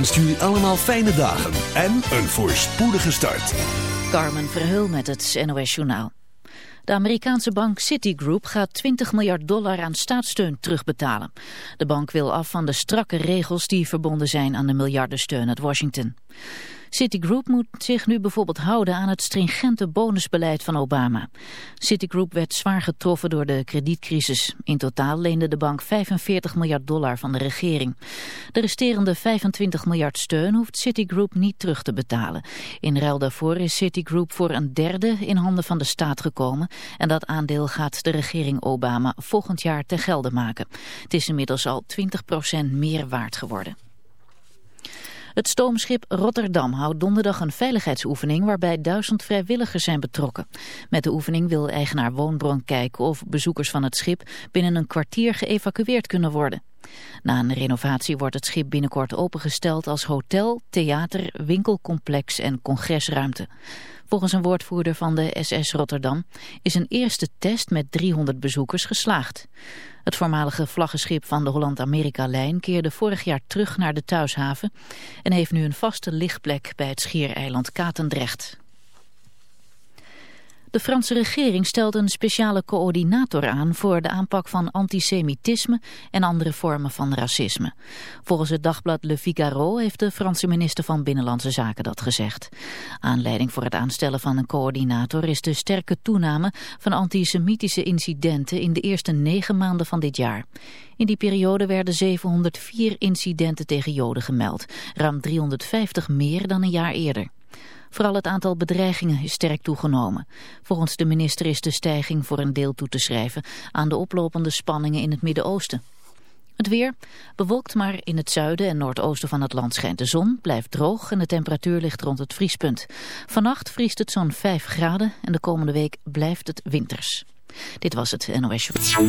Wenst jullie allemaal fijne dagen en een voorspoedige start. Carmen Verheul met het NOS Journaal. De Amerikaanse bank Citigroup gaat 20 miljard dollar aan staatssteun terugbetalen. De bank wil af van de strakke regels die verbonden zijn aan de miljardensteun uit Washington. Citigroup moet zich nu bijvoorbeeld houden aan het stringente bonusbeleid van Obama. Citigroup werd zwaar getroffen door de kredietcrisis. In totaal leende de bank 45 miljard dollar van de regering. De resterende 25 miljard steun hoeft Citigroup niet terug te betalen. In ruil daarvoor is Citigroup voor een derde in handen van de staat gekomen. En dat aandeel gaat de regering Obama volgend jaar te gelde maken. Het is inmiddels al 20% meer waard geworden. Het stoomschip Rotterdam houdt donderdag een veiligheidsoefening waarbij duizend vrijwilligers zijn betrokken. Met de oefening wil eigenaar Woonbron kijken of bezoekers van het schip binnen een kwartier geëvacueerd kunnen worden. Na een renovatie wordt het schip binnenkort opengesteld als hotel, theater, winkelcomplex en congresruimte. Volgens een woordvoerder van de SS Rotterdam is een eerste test met 300 bezoekers geslaagd. Het voormalige vlaggenschip van de Holland-Amerika-lijn keerde vorig jaar terug naar de thuishaven en heeft nu een vaste lichtplek bij het schiereiland Katendrecht. De Franse regering stelt een speciale coördinator aan voor de aanpak van antisemitisme en andere vormen van racisme. Volgens het dagblad Le Figaro heeft de Franse minister van Binnenlandse Zaken dat gezegd. Aanleiding voor het aanstellen van een coördinator is de sterke toename van antisemitische incidenten in de eerste negen maanden van dit jaar. In die periode werden 704 incidenten tegen Joden gemeld, ruim 350 meer dan een jaar eerder. Vooral het aantal bedreigingen is sterk toegenomen. Volgens de minister is de stijging voor een deel toe te schrijven aan de oplopende spanningen in het Midden-Oosten. Het weer bewolkt maar in het zuiden en noordoosten van het land schijnt de zon, blijft droog en de temperatuur ligt rond het vriespunt. Vannacht vriest het zo'n 5 graden en de komende week blijft het winters. Dit was het NOS Show.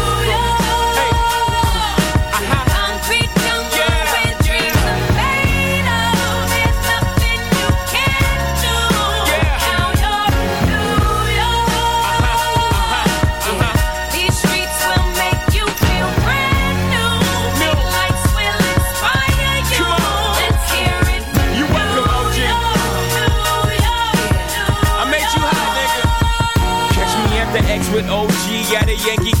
A Yankee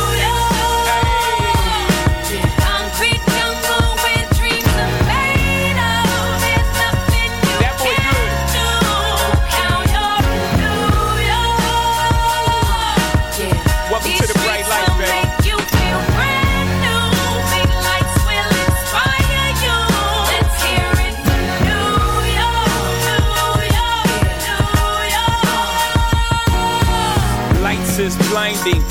blinding.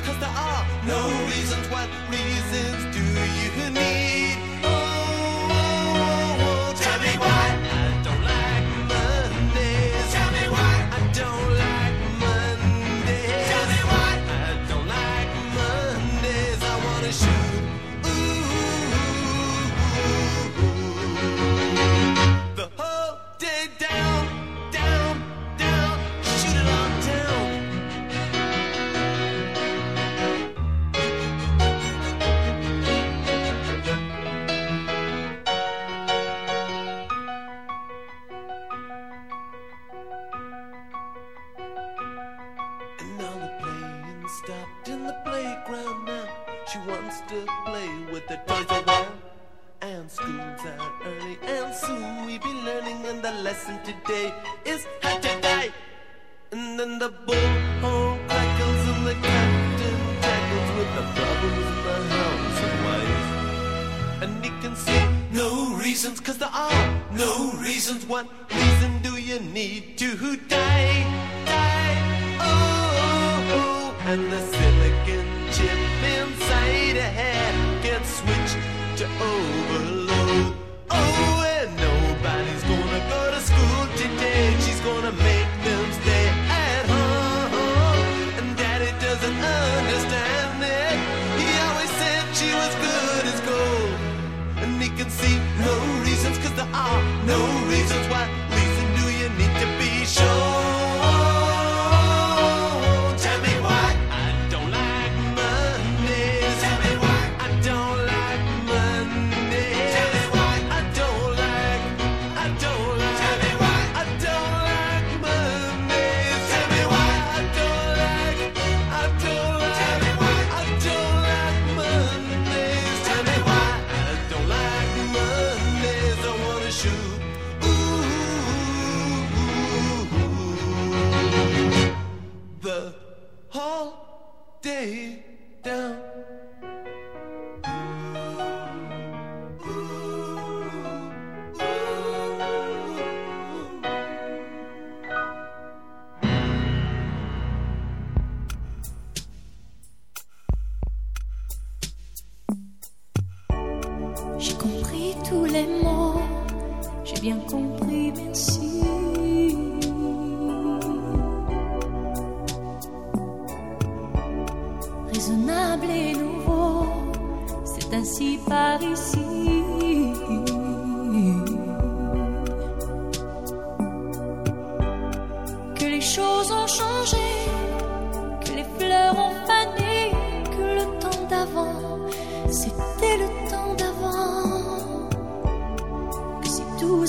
cause there are no reasons why lesson today is how to die. And then the bullhorn crackles and the captain tackles with the problems of the hounds and wife. And he can see no reasons, cause there are no reasons. What reason do you need to die? Die, oh, oh, oh. and the silicon chip inside a head gets switched to old. No.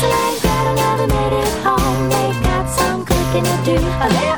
Gretel never it home. They got some cooking to do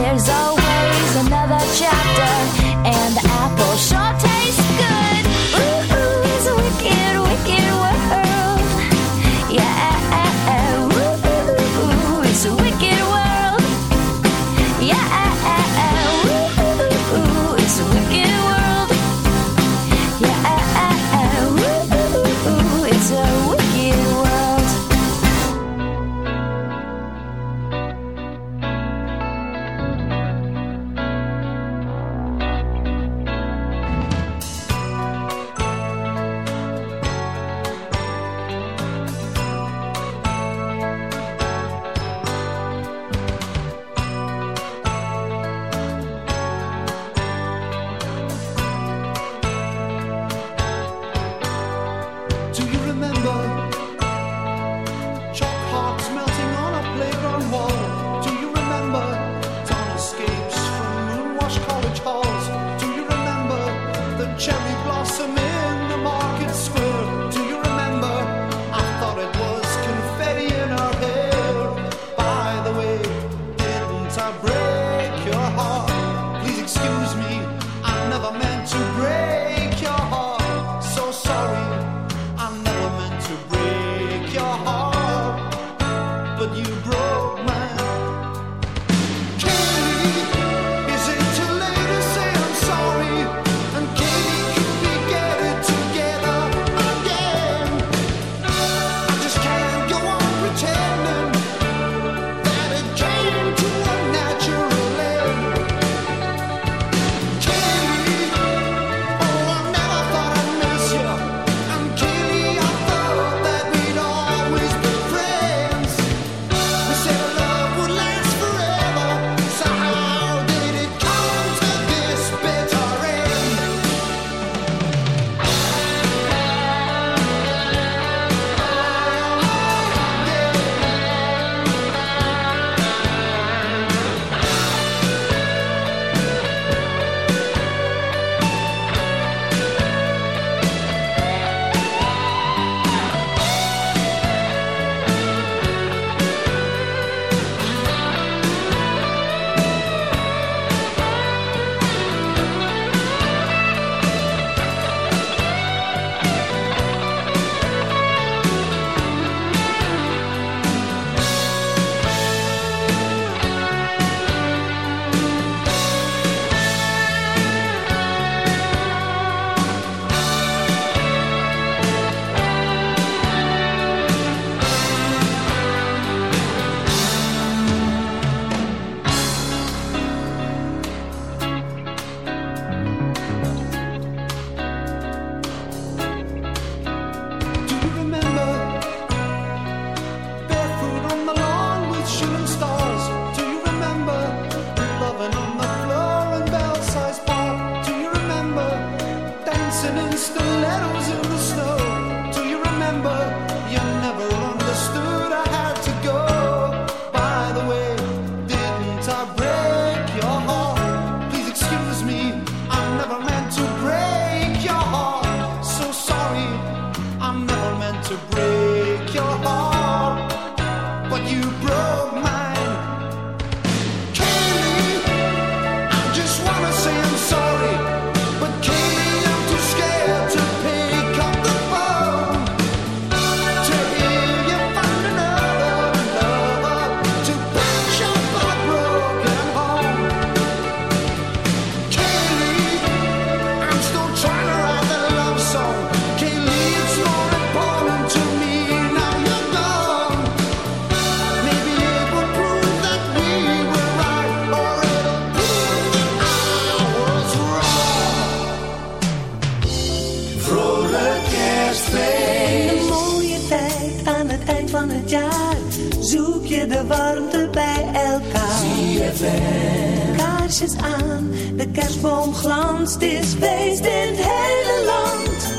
There's always Brandst is feest in het hele land.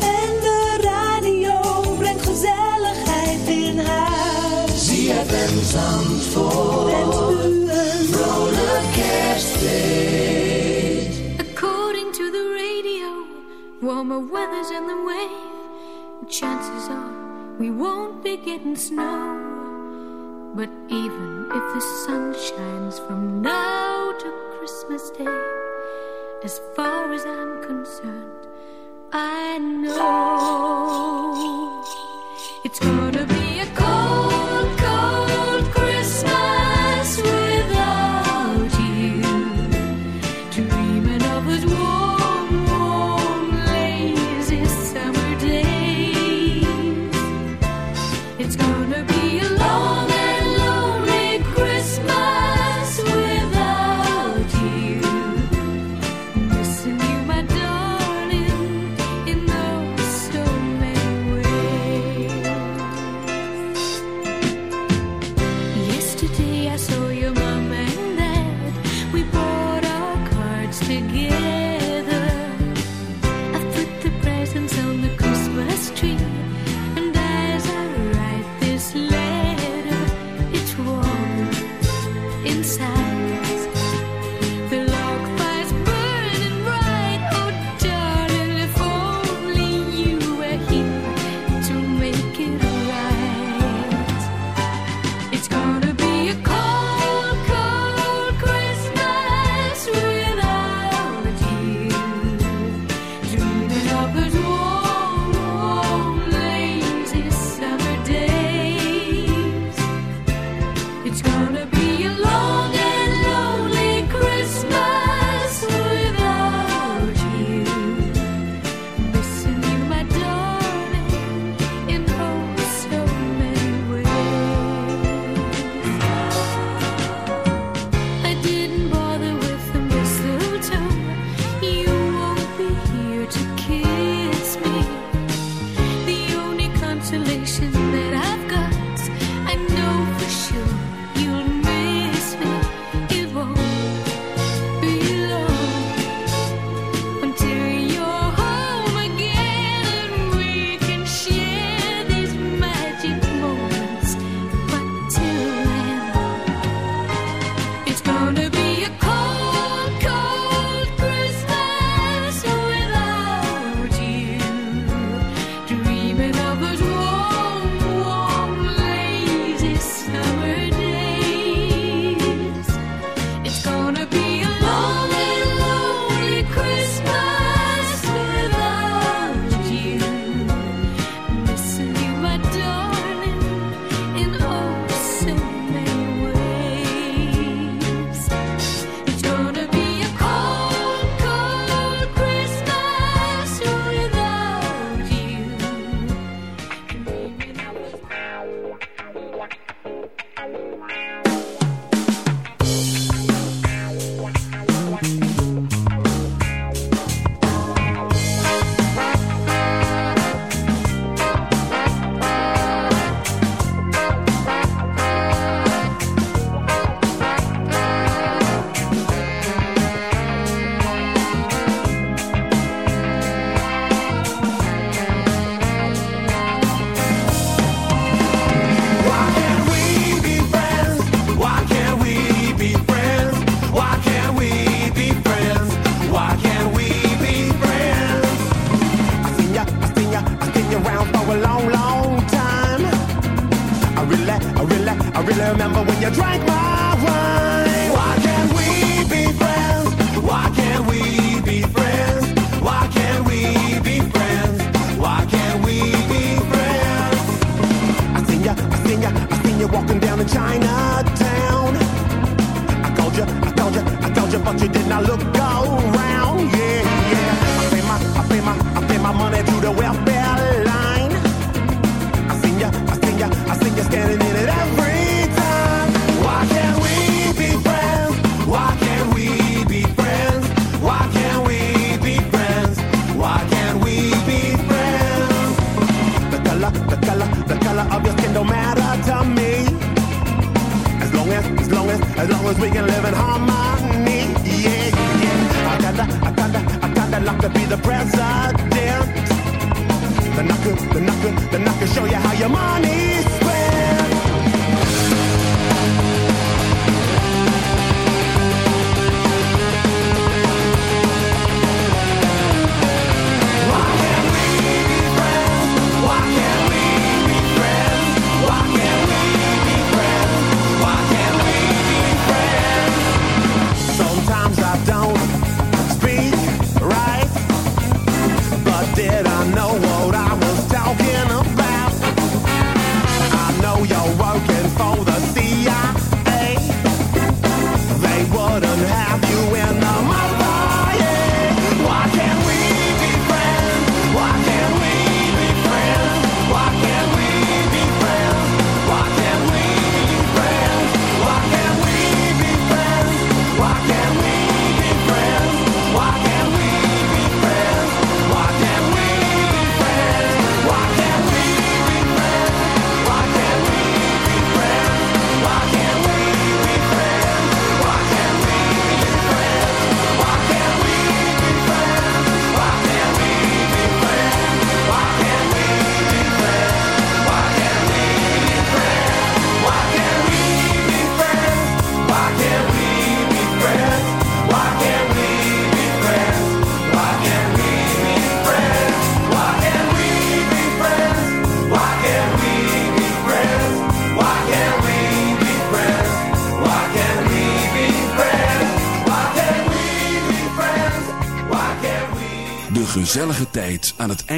En de radio brengt gezelligheid in huis. ZFM Zandvoort. Wens u een vrolijk kerstfeest. According to the radio, warmer weather's in the way. Chances are we won't be getting snow. But even if the sun shines from now to Christmas Day. As far as I'm concerned, I know.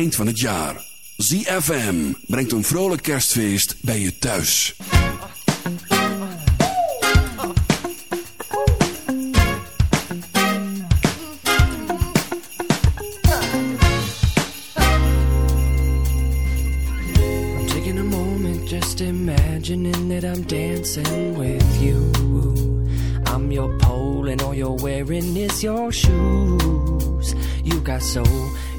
Eind van het jaar. ZFM brengt een vrolijk kerstfeest bij je thuis. I'm taking a moment just imagining that I'm dancing with you. I'm your pole and all you're wearing is your shoes. You got soul,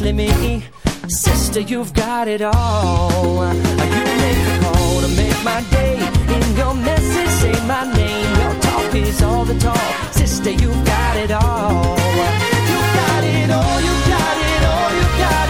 Especially me. Sister, you've got it all. You make the call to make my day. In your message, say my name. Your talk is all the talk. Sister, you've got it all. You got it all, you got it all, you got it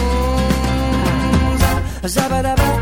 Zabba-dabba,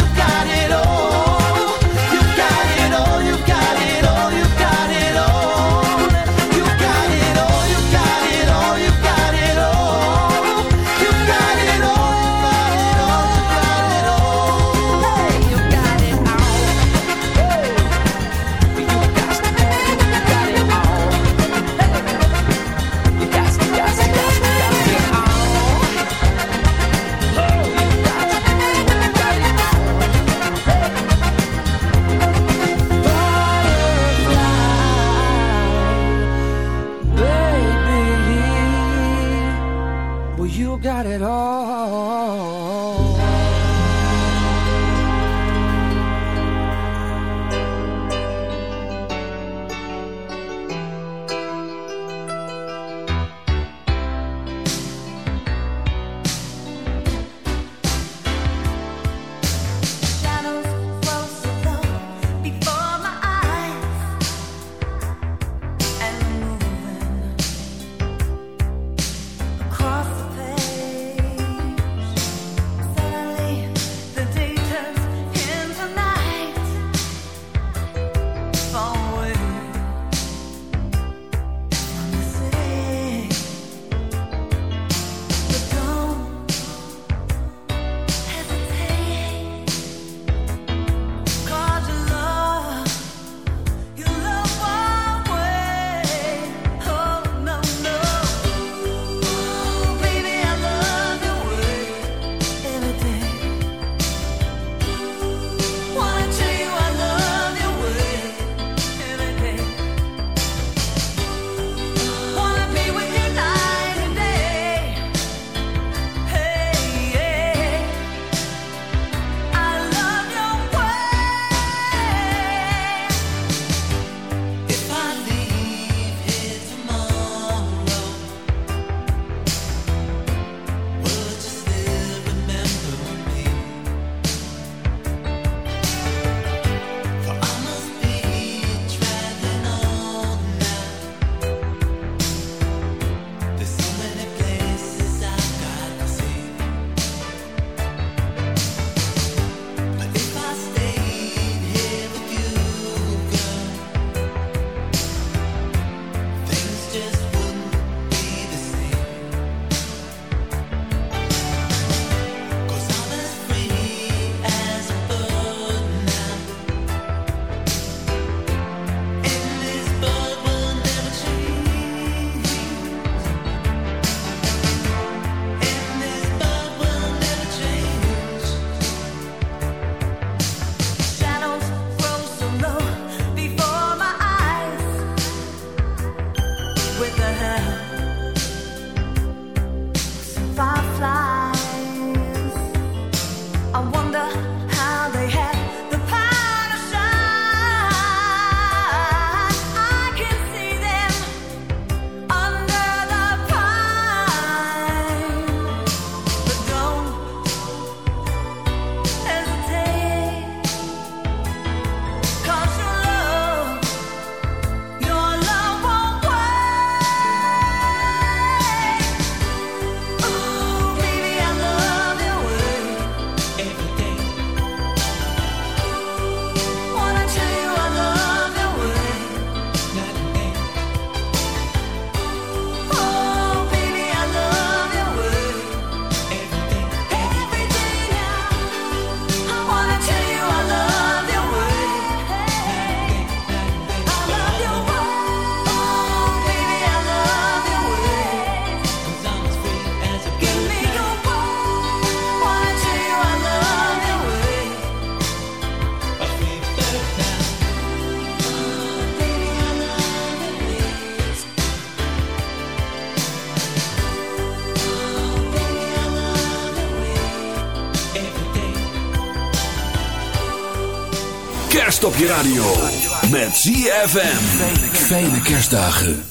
kerst op je radio. Met ZFM. Fijne kerstdagen.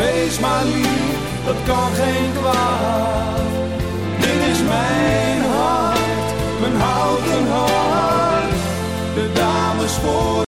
Wees maar lief, dat kan geen kwaad. Dit is mijn hart, mijn houten hart. De dames voor